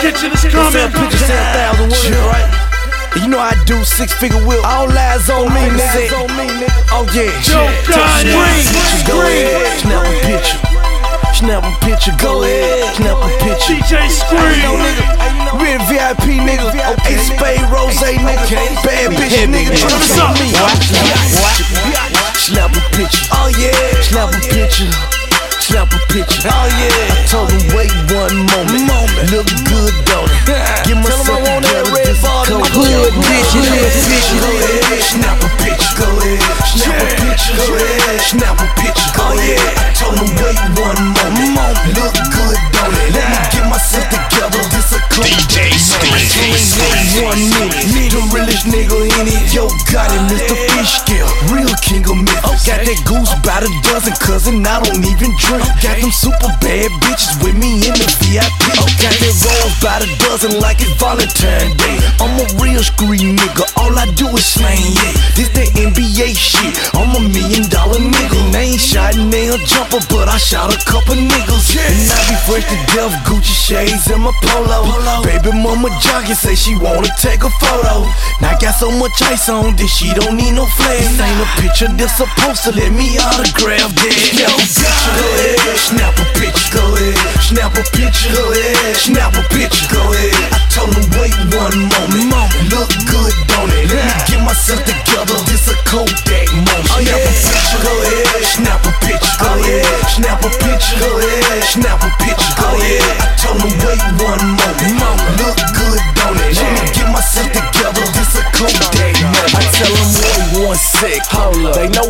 kitchen is coming. sell pictures, sell a thousand words, right? You know I do six figure will. All lies on me, nigga. Oh yeah. Yo Gotti. Screen. Go ahead. Snap a picture. Snap a picture. Go ahead. Snap a picture. DJ Hey, you know, Scream. nigga. Real VIP nigga. Ace Spade Rose nigga. Bad bitch nigga. What's up? Snap a picture. Oh yeah. Snap a picture. Snap a picture. Bitch, a. Go ahead. Snap a. Go ahead. Snap a. Go ahead. Snap a. Oh yeah. I told him wait one moment. Look good, don't it? Let me get myself together. This a Scream. one minute. The realest nigga in it. Yo, got it, Mr. Got that goose by the dozen, cousin. I don't even drink. Got them super bad bitches with me in the VIP. Got that rolls by the dozen like it's Valentine's Day. I'm a real screen nigga. All I do is slang, yeah. This that NBA shit. I'm a million dollar nigga. And I ain't shot nail jumper, but I shot a couple niggas. And I be fresh to death, Gucci shades in my polo. Baby mama jogging, say she wanna take a photo. Got so much ice on this, she don't need no flash. This ain't a picture, this supposed to let me autograph that. Snap a picture, go ahead. Snap a picture, go ahead. Snap a picture, go ahead. Snap a picture, go ahead. I told him wait one moment. Moment, look good, don't it? Let me get myself together. This a Kodak moment. Oh yeah, picture, go ahead. Snap a picture, go oh, ahead. Snap a picture, go ahead. Snap a picture, go ahead. I told him wait one moment. Moment, look good,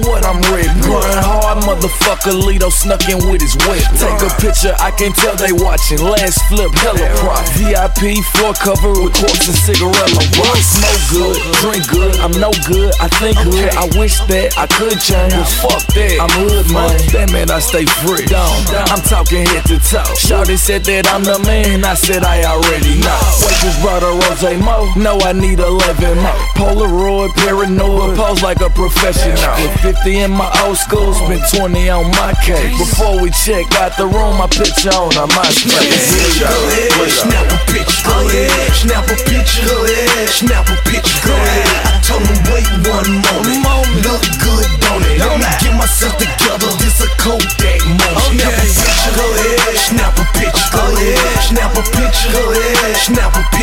what I'm ready. Grind hard, motherfucker. Lito snuck in with his whip. Take a picture, I can tell they watching. Last flip, hella prop. VIP, floor cover with corks and cigarella. rock. Smoke good, drink good. I'm no good, I think good. I wish that I could change. But fuck that, I'm hood man. Man, I stay free. I'm talking head to toe. Shorty said that I'm the man. I said I already know. Waitress brought a rose mo. No, I need 11 more. Polaroid, paranoid, pose like a professional. Put 50 in my old school, spent 20 on my cake. Before we check out the room, I picture on a MySpace. Go ahead, snap a picture. Snap a picture. Snap a picture. Picture. Go ahead, snap a